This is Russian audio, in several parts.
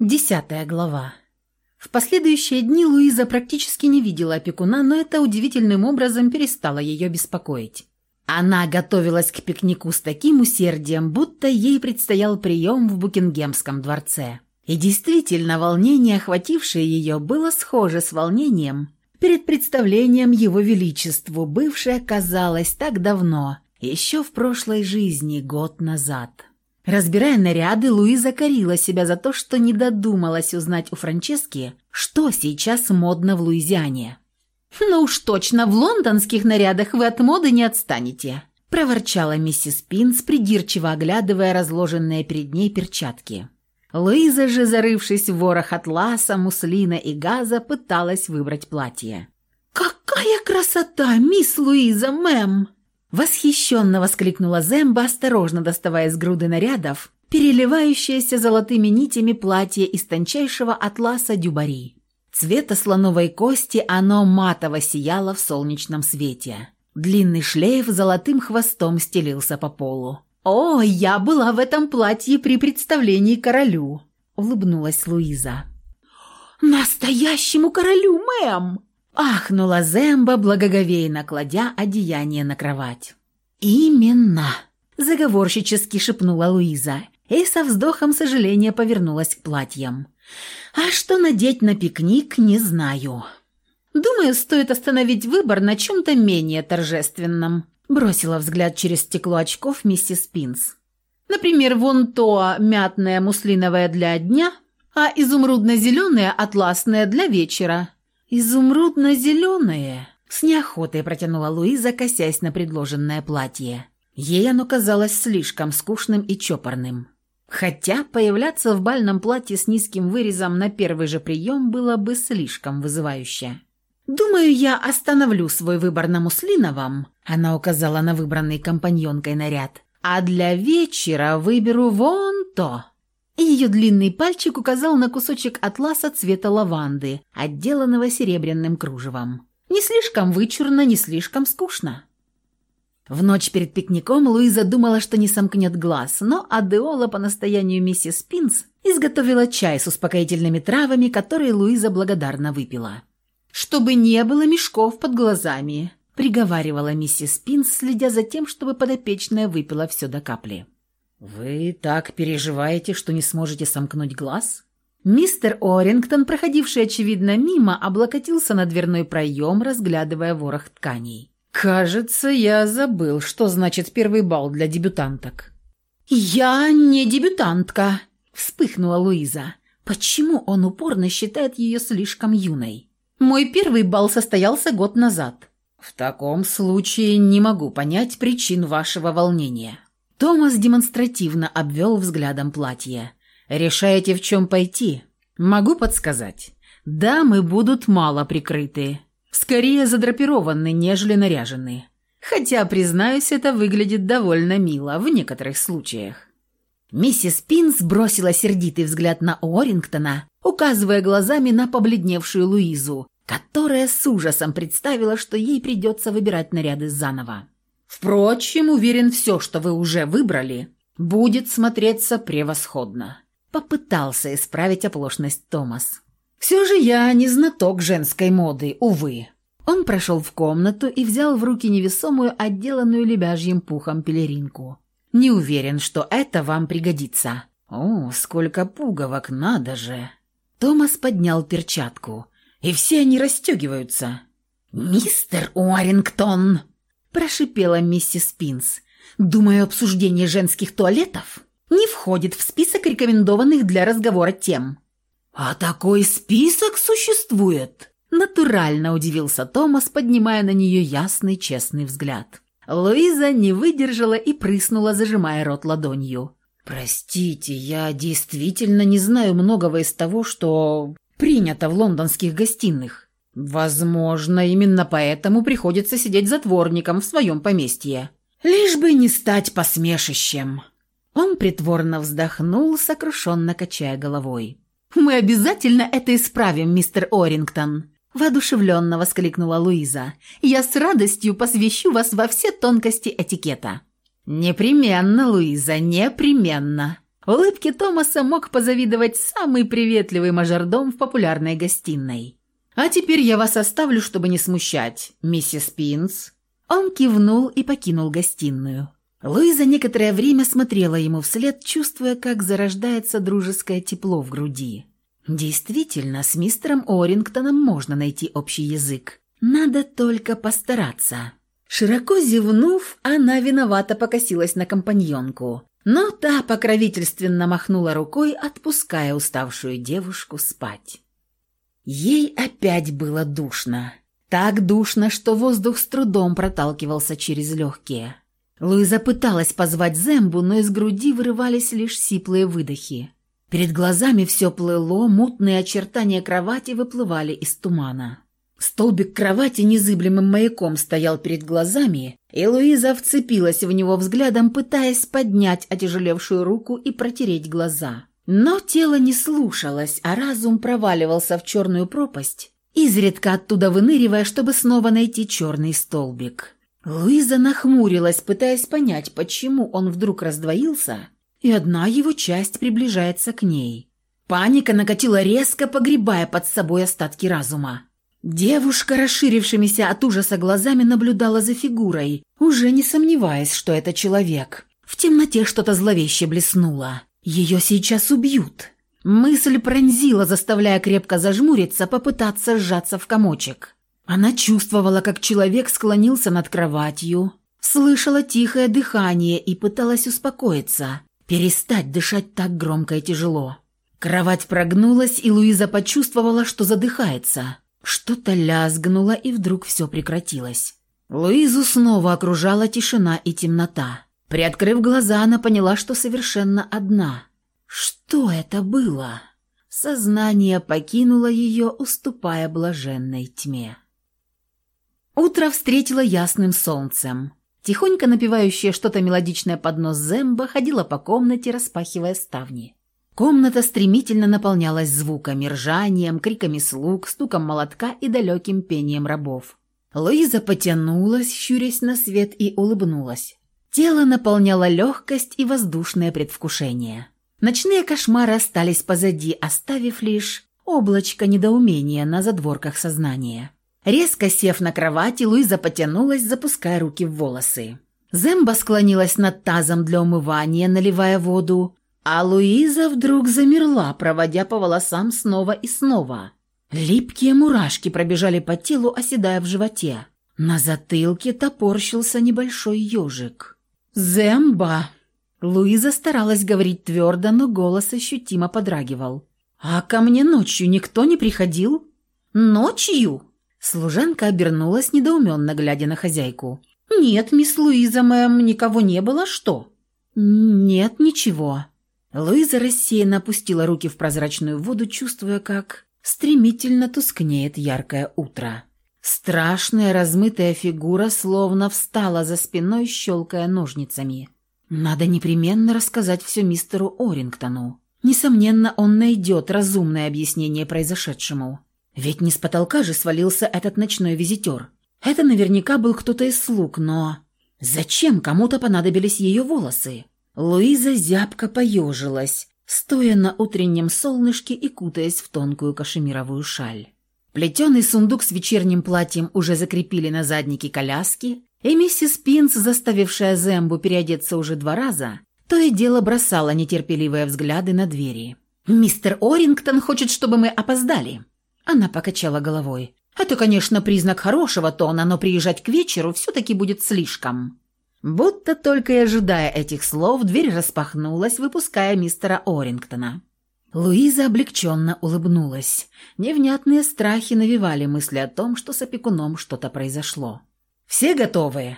Десятая глава. В последующие дни Луиза практически не видела опекуна, но это удивительным образом перестало ее беспокоить. Она готовилась к пикнику с таким усердием, будто ей предстоял прием в Букингемском дворце. И действительно, волнение, охватившее ее, было схоже с волнением перед представлением Его Величеству, бывшее казалось так давно, еще в прошлой жизни, год назад. Разбирая наряды, Луиза корила себя за то, что не додумалась узнать у Франчески, что сейчас модно в Луизиане. «Ну уж точно, в лондонских нарядах вы от моды не отстанете», – проворчала миссис Пинс, придирчиво оглядывая разложенные перед ней перчатки. Луиза же, зарывшись в ворох атласа, муслина и газа, пыталась выбрать платье. «Какая красота, мисс Луиза, мэм!» Восхищенно воскликнула Земба, осторожно доставая из груды нарядов, переливающееся золотыми нитями платье из тончайшего атласа дюбари. Цвета слоновой кости оно матово сияло в солнечном свете. Длинный шлейф золотым хвостом стелился по полу. «О, я была в этом платье при представлении королю», — улыбнулась Луиза. «Настоящему королю, мэм!» Ахнула Земба, благоговейно кладя одеяние на кровать. «Именно!» – заговорщически шепнула Луиза и со вздохом сожаления повернулась к платьям. «А что надеть на пикник, не знаю. Думаю, стоит остановить выбор на чем-то менее торжественном», – бросила взгляд через стекло очков миссис Пинс. «Например, вон то мятное муслиновое для дня, а изумрудно-зеленое атласное для вечера». «Изумрудно-зеленое!» С неохотой протянула Луиза, косясь на предложенное платье. Ей оно казалось слишком скучным и чопорным. Хотя появляться в бальном платье с низким вырезом на первый же прием было бы слишком вызывающе. «Думаю, я остановлю свой выбор на муслиновом», она указала на выбранный компаньонкой наряд, «а для вечера выберу вон то». Ее длинный пальчик указал на кусочек атласа цвета лаванды, отделанного серебряным кружевом. Не слишком вычурно, не слишком скучно. В ночь перед пикником Луиза думала, что не сомкнет глаз, но Адеола по настоянию миссис Пинс изготовила чай с успокоительными травами, которые Луиза благодарно выпила. «Чтобы не было мешков под глазами», – приговаривала миссис Пинс, следя за тем, чтобы подопечная выпила все до капли. «Вы так переживаете, что не сможете сомкнуть глаз?» Мистер Орингтон, проходивший, очевидно, мимо, облокотился на дверной проем, разглядывая ворох тканей. «Кажется, я забыл, что значит первый бал для дебютанток». «Я не дебютантка», — вспыхнула Луиза. «Почему он упорно считает ее слишком юной? Мой первый бал состоялся год назад». «В таком случае не могу понять причин вашего волнения». Томас демонстративно обвел взглядом платье. «Решаете, в чем пойти? Могу подсказать. Дамы будут мало прикрыты. Скорее задрапированы, нежели наряжены. Хотя, признаюсь, это выглядит довольно мило в некоторых случаях». Миссис Пинс бросила сердитый взгляд на Уоррингтона, указывая глазами на побледневшую Луизу, которая с ужасом представила, что ей придется выбирать наряды заново. Впрочем, уверен, все, что вы уже выбрали, будет смотреться превосходно. Попытался исправить оплошность Томас. Все же я не знаток женской моды, увы. Он прошел в комнату и взял в руки невесомую, отделанную лебяжьим пухом пелеринку. Не уверен, что это вам пригодится. О, сколько пуговок, надо же. Томас поднял перчатку. И все они расстегиваются. «Мистер Уоррингтон!» Прошипела миссис Пинс. «Думаю, обсуждение женских туалетов не входит в список рекомендованных для разговора тем». «А такой список существует?» Натурально удивился Томас, поднимая на нее ясный, честный взгляд. Луиза не выдержала и прыснула, зажимая рот ладонью. «Простите, я действительно не знаю многого из того, что принято в лондонских гостиных. Возможно, именно поэтому приходится сидеть затворником в своем поместье. Лишь бы не стать посмешищем. Он притворно вздохнул, сокрушенно качая головой. «Мы обязательно это исправим, мистер Орингтон!» Воодушевленно воскликнула Луиза. «Я с радостью посвящу вас во все тонкости этикета». «Непременно, Луиза, непременно!» Улыбке Томаса мог позавидовать самый приветливый мажордом в популярной гостиной. «А теперь я вас оставлю, чтобы не смущать, миссис Пинс». Он кивнул и покинул гостиную. Луиза некоторое время смотрела ему вслед, чувствуя, как зарождается дружеское тепло в груди. Действительно, с мистером Орингтоном можно найти общий язык. Надо только постараться. Широко зевнув, она виновато покосилась на компаньонку. Но та покровительственно махнула рукой, отпуская уставшую девушку спать. Ей опять было душно. Так душно, что воздух с трудом проталкивался через легкие. Луиза пыталась позвать Зембу, но из груди вырывались лишь сиплые выдохи. Перед глазами все плыло, мутные очертания кровати выплывали из тумана. Столбик кровати незыблемым маяком стоял перед глазами, и Луиза вцепилась в него взглядом, пытаясь поднять отяжелевшую руку и протереть глаза. Но тело не слушалось, а разум проваливался в черную пропасть, изредка оттуда выныривая, чтобы снова найти черный столбик. Луиза нахмурилась, пытаясь понять, почему он вдруг раздвоился, и одна его часть приближается к ней. Паника накатила резко, погребая под собой остатки разума. Девушка, расширившимися от ужаса глазами, наблюдала за фигурой, уже не сомневаясь, что это человек. В темноте что-то зловеще блеснуло. Ее сейчас убьют. Мысль пронзила, заставляя крепко зажмуриться, попытаться сжаться в комочек. Она чувствовала, как человек склонился над кроватью, слышала тихое дыхание и пыталась успокоиться, перестать дышать так громко и тяжело. Кровать прогнулась, и Луиза почувствовала, что задыхается. Что-то лязгнуло, и вдруг все прекратилось. Луизу снова окружала тишина и темнота. Приоткрыв глаза, она поняла, что совершенно одна. Что это было? Сознание покинуло ее, уступая блаженной тьме. Утро встретило ясным солнцем. Тихонько напевающая что-то мелодичное под нос Земба ходила по комнате, распахивая ставни. Комната стремительно наполнялась звуками, ржанием, криками слуг, стуком молотка и далеким пением рабов. Луиза потянулась, щурясь на свет, и улыбнулась. Тело наполняло легкость и воздушное предвкушение. Ночные кошмары остались позади, оставив лишь облачко недоумения на задворках сознания. Резко сев на кровати, Луиза потянулась, запуская руки в волосы. Земба склонилась над тазом для умывания, наливая воду, а Луиза вдруг замерла, проводя по волосам снова и снова. Липкие мурашки пробежали по телу, оседая в животе. На затылке топорщился небольшой ежик. «Земба!» Луиза старалась говорить твердо, но голос ощутимо подрагивал. «А ко мне ночью никто не приходил?» «Ночью?» Служанка обернулась, недоуменно глядя на хозяйку. «Нет, мисс Луиза, мэм, никого не было, что?» «Нет, ничего». Луиза рассеянно опустила руки в прозрачную воду, чувствуя, как стремительно тускнеет яркое утро. Страшная размытая фигура словно встала за спиной, щелкая ножницами. Надо непременно рассказать все мистеру Орингтону. Несомненно, он найдет разумное объяснение произошедшему. Ведь не с потолка же свалился этот ночной визитер. Это наверняка был кто-то из слуг, но... Зачем кому-то понадобились ее волосы? Луиза зябко поежилась, стоя на утреннем солнышке и кутаясь в тонкую кашемировую шаль. Плетеный сундук с вечерним платьем уже закрепили на заднике коляски, и миссис Пинс, заставившая Зембу переодеться уже два раза, то и дело бросала нетерпеливые взгляды на двери. «Мистер Орингтон хочет, чтобы мы опоздали». Она покачала головой. «Это, конечно, признак хорошего тона, но приезжать к вечеру все-таки будет слишком». Будто только и ожидая этих слов, дверь распахнулась, выпуская мистера Орингтона. Луиза облегченно улыбнулась. Невнятные страхи навевали мысли о том, что с опекуном что-то произошло. «Все готовы?»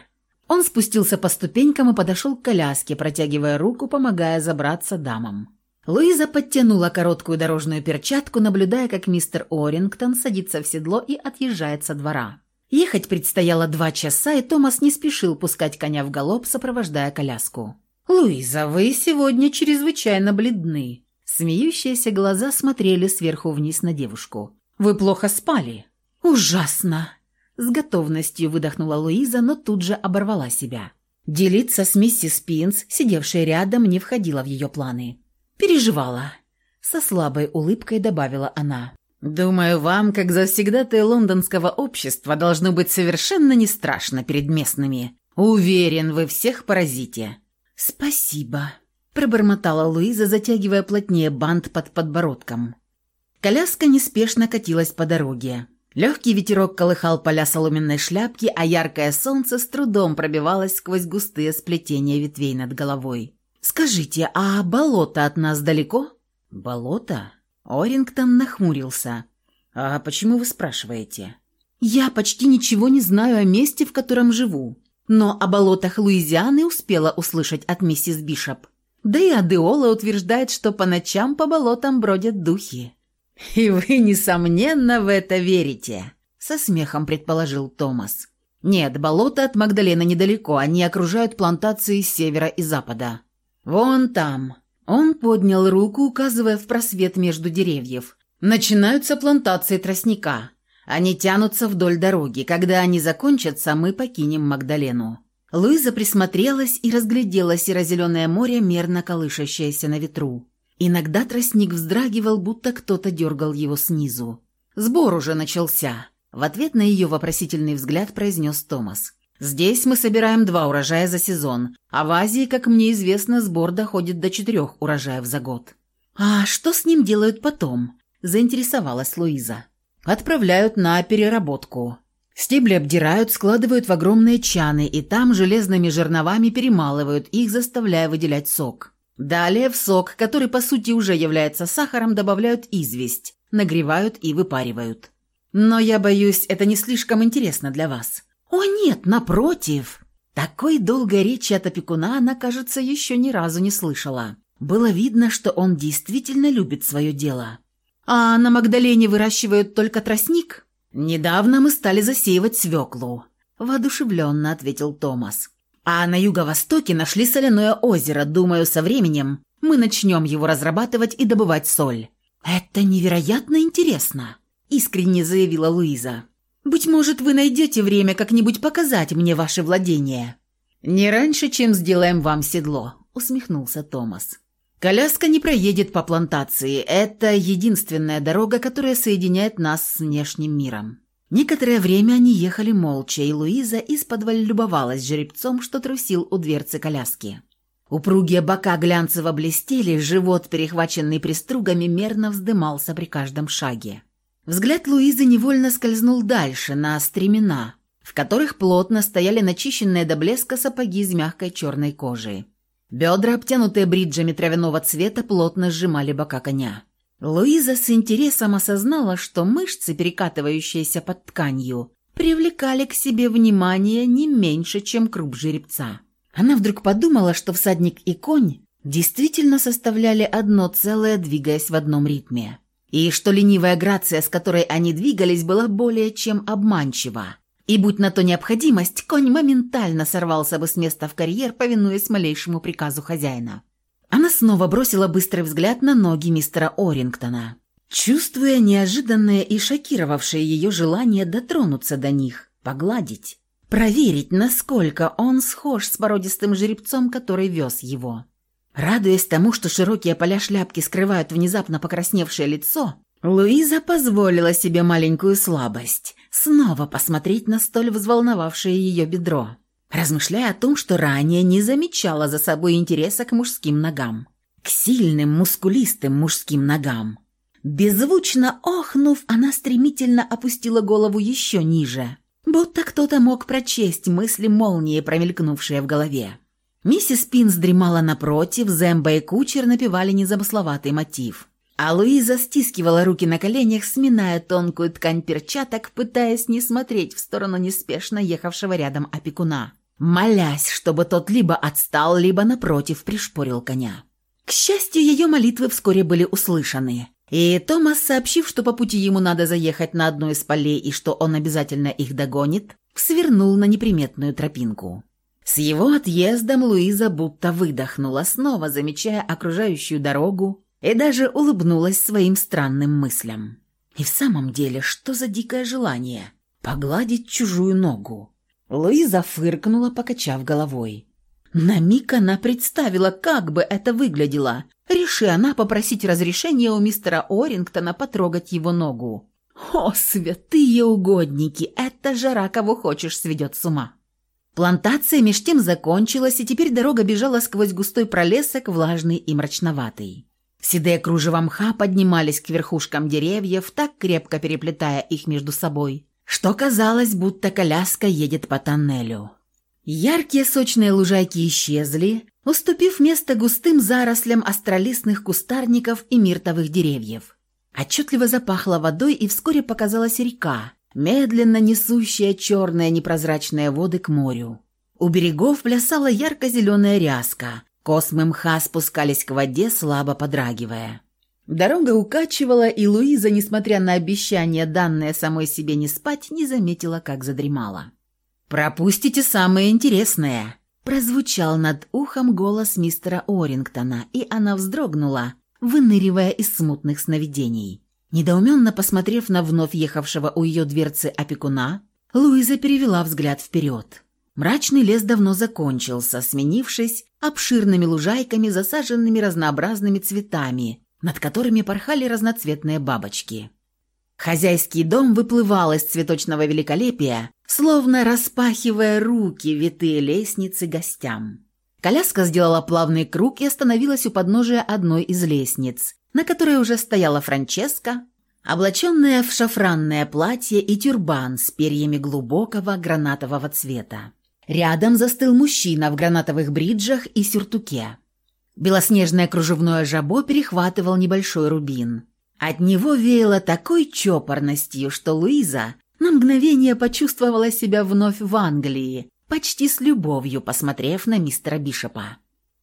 Он спустился по ступенькам и подошел к коляске, протягивая руку, помогая забраться дамам. Луиза подтянула короткую дорожную перчатку, наблюдая, как мистер Орингтон садится в седло и отъезжает со двора. Ехать предстояло два часа, и Томас не спешил пускать коня в галоп, сопровождая коляску. «Луиза, вы сегодня чрезвычайно бледны». Смеющиеся глаза смотрели сверху вниз на девушку. «Вы плохо спали?» «Ужасно!» С готовностью выдохнула Луиза, но тут же оборвала себя. Делиться с миссис Пинс, сидевшей рядом, не входило в ее планы. Переживала. Со слабой улыбкой добавила она. «Думаю, вам, как завсегдатые лондонского общества, должно быть совершенно не страшно перед местными. Уверен, вы всех поразите». «Спасибо», – пробормотала Луиза, затягивая плотнее бант под подбородком. Коляска неспешно катилась по дороге. Легкий ветерок колыхал поля соломенной шляпки, а яркое солнце с трудом пробивалось сквозь густые сплетения ветвей над головой. «Скажите, а болото от нас далеко?» «Болото?» Орингтон нахмурился. «А почему вы спрашиваете?» «Я почти ничего не знаю о месте, в котором живу, но о болотах Луизианы успела услышать от миссис Бишоп. Да и Адеола утверждает, что по ночам по болотам бродят духи». «И вы, несомненно, в это верите», — со смехом предположил Томас. «Нет, болото от Магдалена недалеко, они окружают плантации с севера и запада. Вон там». Он поднял руку, указывая в просвет между деревьев. «Начинаются плантации тростника. Они тянутся вдоль дороги. Когда они закончатся, мы покинем Магдалену». Луиза присмотрелась и разглядела серо-зеленое море, мерно колышащееся на ветру. Иногда тростник вздрагивал, будто кто-то дергал его снизу. «Сбор уже начался», — в ответ на ее вопросительный взгляд произнес Томас. «Здесь мы собираем два урожая за сезон, а в Азии, как мне известно, сбор доходит до четырех урожаев за год». «А что с ним делают потом?» – заинтересовалась Луиза. «Отправляют на переработку. Стебли обдирают, складывают в огромные чаны, и там железными жерновами перемалывают их, заставляя выделять сок. Далее в сок, который по сути уже является сахаром, добавляют известь, нагревают и выпаривают. Но я боюсь, это не слишком интересно для вас. О нет, напротив. Такой долгой речи от опекуна она, кажется, еще ни разу не слышала. Было видно, что он действительно любит свое дело. А на Магдалене выращивают только тростник? Недавно мы стали засеивать свеклу, воодушевленно ответил Томас. А на юго-востоке нашли соляное озеро. Думаю, со временем мы начнем его разрабатывать и добывать соль». «Это невероятно интересно», – искренне заявила Луиза. «Быть может, вы найдете время как-нибудь показать мне ваше владение?» «Не раньше, чем сделаем вам седло», – усмехнулся Томас. «Коляска не проедет по плантации. Это единственная дорога, которая соединяет нас с внешним миром. Некоторое время они ехали молча, и Луиза из-под любовалась жеребцом, что трусил у дверцы коляски. Упругие бока глянцево блестели, живот, перехваченный пристругами, мерно вздымался при каждом шаге. Взгляд Луизы невольно скользнул дальше, на стремена, в которых плотно стояли начищенные до блеска сапоги из мягкой черной кожи. Бедра, обтянутые бриджами травяного цвета, плотно сжимали бока коня. Луиза с интересом осознала, что мышцы, перекатывающиеся под тканью, привлекали к себе внимание не меньше, чем круп жеребца. Она вдруг подумала, что всадник и конь действительно составляли одно целое, двигаясь в одном ритме. И что ленивая грация, с которой они двигались, была более чем обманчива. И будь на то необходимость, конь моментально сорвался бы с места в карьер, повинуясь малейшему приказу хозяина. Она снова бросила быстрый взгляд на ноги мистера Орингтона, чувствуя неожиданное и шокировавшее ее желание дотронуться до них, погладить, проверить, насколько он схож с породистым жеребцом, который вез его. Радуясь тому, что широкие поля шляпки скрывают внезапно покрасневшее лицо, Луиза позволила себе маленькую слабость – снова посмотреть на столь взволновавшее ее бедро размышляя о том, что ранее не замечала за собой интереса к мужским ногам. К сильным, мускулистым мужским ногам. Беззвучно охнув, она стремительно опустила голову еще ниже, будто кто-то мог прочесть мысли молнии, промелькнувшие в голове. Миссис Пинс дремала напротив, Зэмба и Кучер напевали незамысловатый мотив. А Луиза стискивала руки на коленях, сминая тонкую ткань перчаток, пытаясь не смотреть в сторону неспешно ехавшего рядом опекуна молясь, чтобы тот либо отстал, либо, напротив, пришпорил коня. К счастью, ее молитвы вскоре были услышаны, и Томас, сообщив, что по пути ему надо заехать на одну из полей и что он обязательно их догонит, свернул на неприметную тропинку. С его отъездом Луиза будто выдохнула, снова замечая окружающую дорогу, и даже улыбнулась своим странным мыслям. И в самом деле, что за дикое желание? Погладить чужую ногу. Луиза фыркнула, покачав головой. На миг она представила, как бы это выглядело. реши она попросить разрешения у мистера Орингтона потрогать его ногу. О, святые угодники, эта жара кого хочешь сведет с ума. Плантация меж тем закончилась, и теперь дорога бежала сквозь густой пролесок, влажный и мрачноватый. Седые кружева мха поднимались к верхушкам деревьев, так крепко переплетая их между собой, что казалось, будто коляска едет по тоннелю. Яркие сочные лужайки исчезли, уступив место густым зарослям остролистных кустарников и миртовых деревьев. Отчетливо запахло водой, и вскоре показалась река, медленно несущая черные непрозрачные воды к морю. У берегов плясала ярко-зеленая ряска, космы мха спускались к воде, слабо подрагивая. Дорога укачивала, и Луиза, несмотря на обещание, данное самой себе не спать, не заметила, как задремала. «Пропустите самое интересное!» Прозвучал над ухом голос мистера Орингтона, и она вздрогнула, выныривая из смутных сновидений. Недоуменно посмотрев на вновь ехавшего у ее дверцы опекуна, Луиза перевела взгляд вперед. Мрачный лес давно закончился, сменившись обширными лужайками, засаженными разнообразными цветами, над которыми порхали разноцветные бабочки. Хозяйский дом выплывал из цветочного великолепия, словно распахивая руки витые лестницы гостям. Коляска сделала плавный круг и остановилась у подножия одной из лестниц, на которой уже стояла Франческа, облаченная в шафранное платье и тюрбан с перьями глубокого гранатового цвета. Рядом застыл мужчина в гранатовых бриджах и сюртуке. Белоснежное кружевное жабо перехватывал небольшой рубин. От него веяло такой чопорностью, что Луиза на мгновение почувствовала себя вновь в Англии, почти с любовью посмотрев на мистера Бишопа.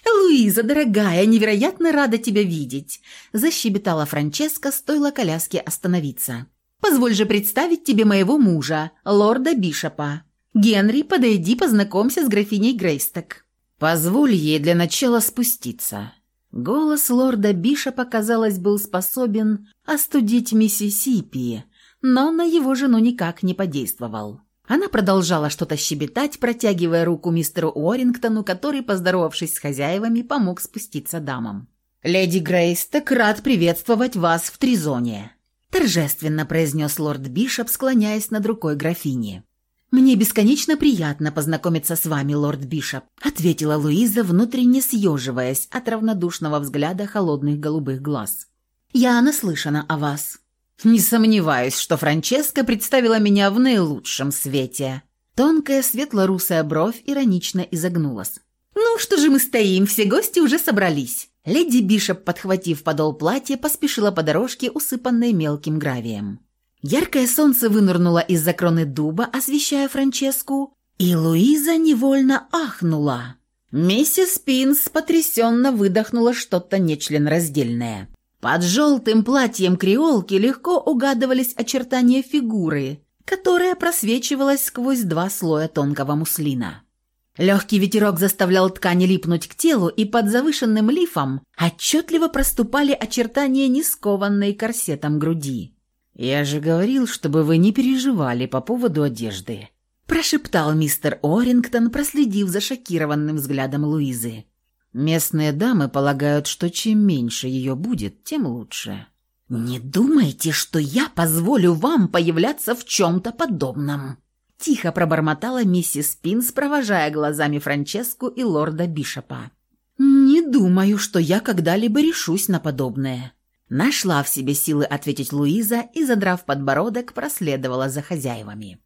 «Луиза, дорогая, невероятно рада тебя видеть!» – защебетала Франческа, стоило коляске остановиться. «Позволь же представить тебе моего мужа, лорда Бишопа. Генри, подойди, познакомься с графиней Грейсток». «Позволь ей для начала спуститься». Голос лорда Бишопа, казалось, был способен остудить Миссисипи, но на его жену никак не подействовал. Она продолжала что-то щебетать, протягивая руку мистеру Уоррингтону, который, поздоровавшись с хозяевами, помог спуститься дамам. «Леди Грейс, так рад приветствовать вас в Тризоне», – торжественно произнес лорд Бишоп, склоняясь над рукой графини. «Мне бесконечно приятно познакомиться с вами, лорд Бишоп», – ответила Луиза, внутренне съеживаясь от равнодушного взгляда холодных голубых глаз. «Я наслышана о вас». Не сомневаюсь, что Франческа представила меня в наилучшем свете. Тонкая светло-русая бровь иронично изогнулась. «Ну, что же мы стоим, все гости уже собрались». Леди Бишоп, подхватив подол платья, поспешила по дорожке, усыпанной мелким гравием. Яркое солнце вынырнуло из-за кроны дуба, освещая Франческу, и Луиза невольно ахнула. Миссис Пинс потрясенно выдохнула что-то нечленораздельное. Под желтым платьем креолки легко угадывались очертания фигуры, которая просвечивалась сквозь два слоя тонкого муслина. Легкий ветерок заставлял ткани липнуть к телу, и под завышенным лифом отчетливо проступали очертания нескованной корсетом груди. «Я же говорил, чтобы вы не переживали по поводу одежды», прошептал мистер Орингтон, проследив за шокированным взглядом Луизы. Местные дамы полагают, что чем меньше ее будет, тем лучше. «Не думайте, что я позволю вам появляться в чем-то подобном!» Тихо пробормотала миссис Пинс, провожая глазами Франческу и лорда Бишопа. «Не думаю, что я когда-либо решусь на подобное». Нашла в себе силы ответить Луиза и, задрав подбородок, проследовала за хозяевами.